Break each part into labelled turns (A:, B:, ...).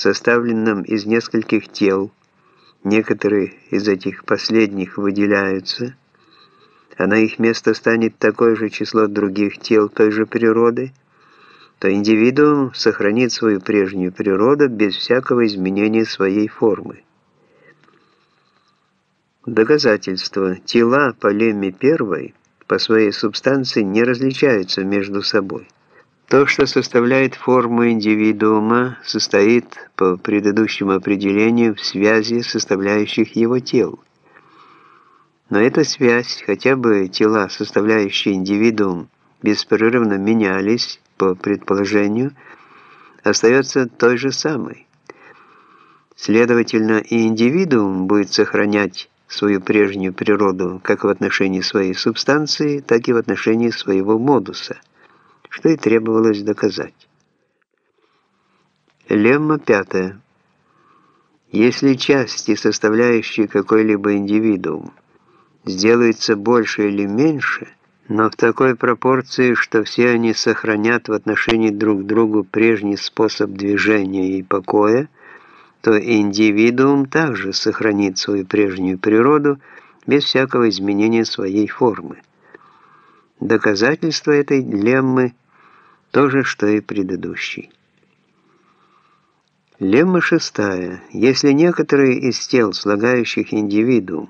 A: составленном из нескольких тел, некоторые из этих последних выделяются, а на их место станет такое же число других тел той же природы, то индивидуум сохранит свою прежнюю природу без всякого изменения своей формы. Доказательство. Тела по лемме первой по своей субстанции не различаются между собой. То, что составляет форму индивидуума, состоит, по предыдущему определению, в связи составляющих его тел. Но эта связь, хотя бы тела, составляющие индивидуум, беспрерывно менялись, по предположению, остается той же самой. Следовательно, и индивидуум будет сохранять свою прежнюю природу как в отношении своей субстанции, так и в отношении своего модуса, что и требовалось доказать. Лемма пятая. Если части, составляющие какой-либо индивидуум, сделаются больше или меньше, но в такой пропорции, что все они сохранят в отношении друг к другу прежний способ движения и покоя, то индивидуум также сохранит свою прежнюю природу без всякого изменения своей формы. Доказательство этой леммы то же, что и предыдущий. Лемма шестая. Если некоторые из тел, слагающих индивидуум,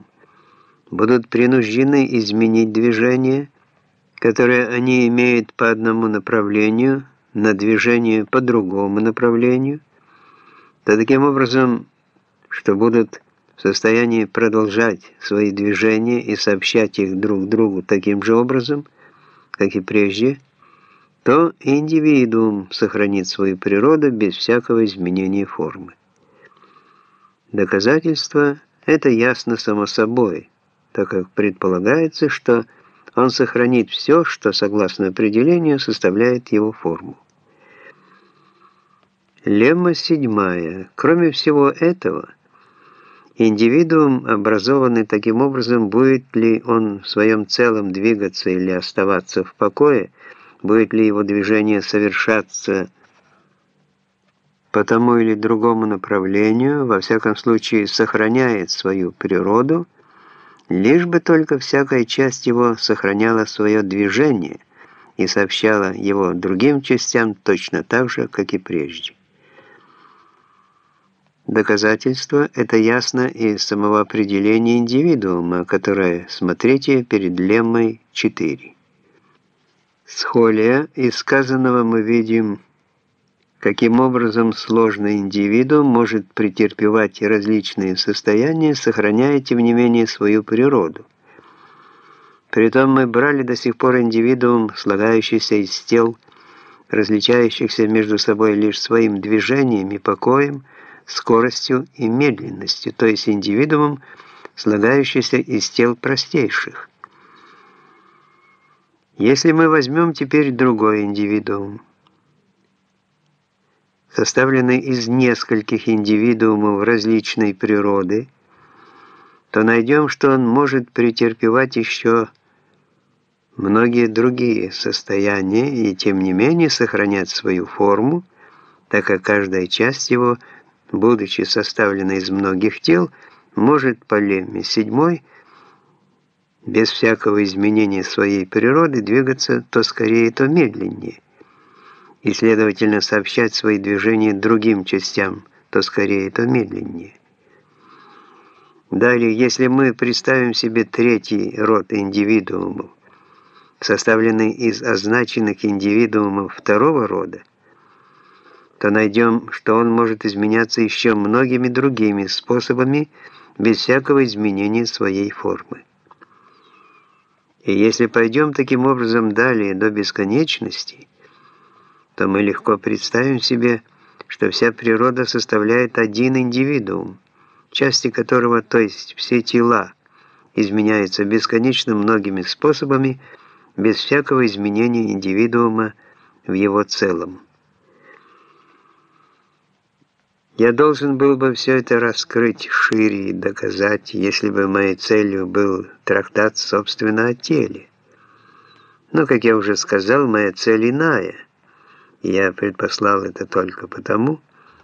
A: будут принуждены изменить движение, которое они имеют по одному направлению, на движение по другому направлению, то таким образом, что будут в состоянии продолжать свои движения и сообщать их друг другу таким же образом, как и прежде, то индивидуум сохранит свою природу без всякого изменения формы. Доказательство – это ясно само собой, так как предполагается, что он сохранит все, что, согласно определению, составляет его форму. Лемма седьмая. Кроме всего этого, индивидуум, образованный таким образом, будет ли он в своем целом двигаться или оставаться в покое, будет ли его движение совершаться по тому или другому направлению, во всяком случае сохраняет свою природу, лишь бы только всякая часть его сохраняла свое движение и сообщала его другим частям точно так же, как и прежде. Доказательство – это ясно из самого определения индивидуума, которое смотрите перед леммой 4. Схолия из сказанного мы видим, каким образом сложный индивидуум может претерпевать различные состояния, сохраняя, тем не менее, свою природу. Притом мы брали до сих пор индивидуум, слагающийся из тел, различающихся между собой лишь своим движением и покоем, скоростью и медленностью, то есть индивидуумом, слагающийся из тел простейших. Если мы возьмем теперь другой индивидуум, составленный из нескольких индивидуумов различной природы, то найдем, что он может претерпевать еще многие другие состояния и тем не менее сохранять свою форму, так как каждая часть его – будучи составлена из многих тел, может по лемме седьмой без всякого изменения своей природы двигаться то скорее, то медленнее, и, следовательно, сообщать свои движения другим частям то скорее, то медленнее. Далее, если мы представим себе третий род индивидуумов, составленный из означенных индивидуумов второго рода, то найдем, что он может изменяться еще многими другими способами без всякого изменения своей формы. И если пойдем таким образом далее до бесконечности, то мы легко представим себе, что вся природа составляет один индивидуум, части которого, то есть все тела, изменяются бесконечно многими способами, без всякого изменения индивидуума в его целом. Я должен был бы все это раскрыть шире и доказать, если бы моей целью был трактат, собственно, о теле. Но, как я уже сказал, моя цель иная. Я предпослал это только потому,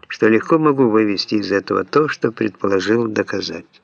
A: что легко могу вывести из этого то, что предположил доказать.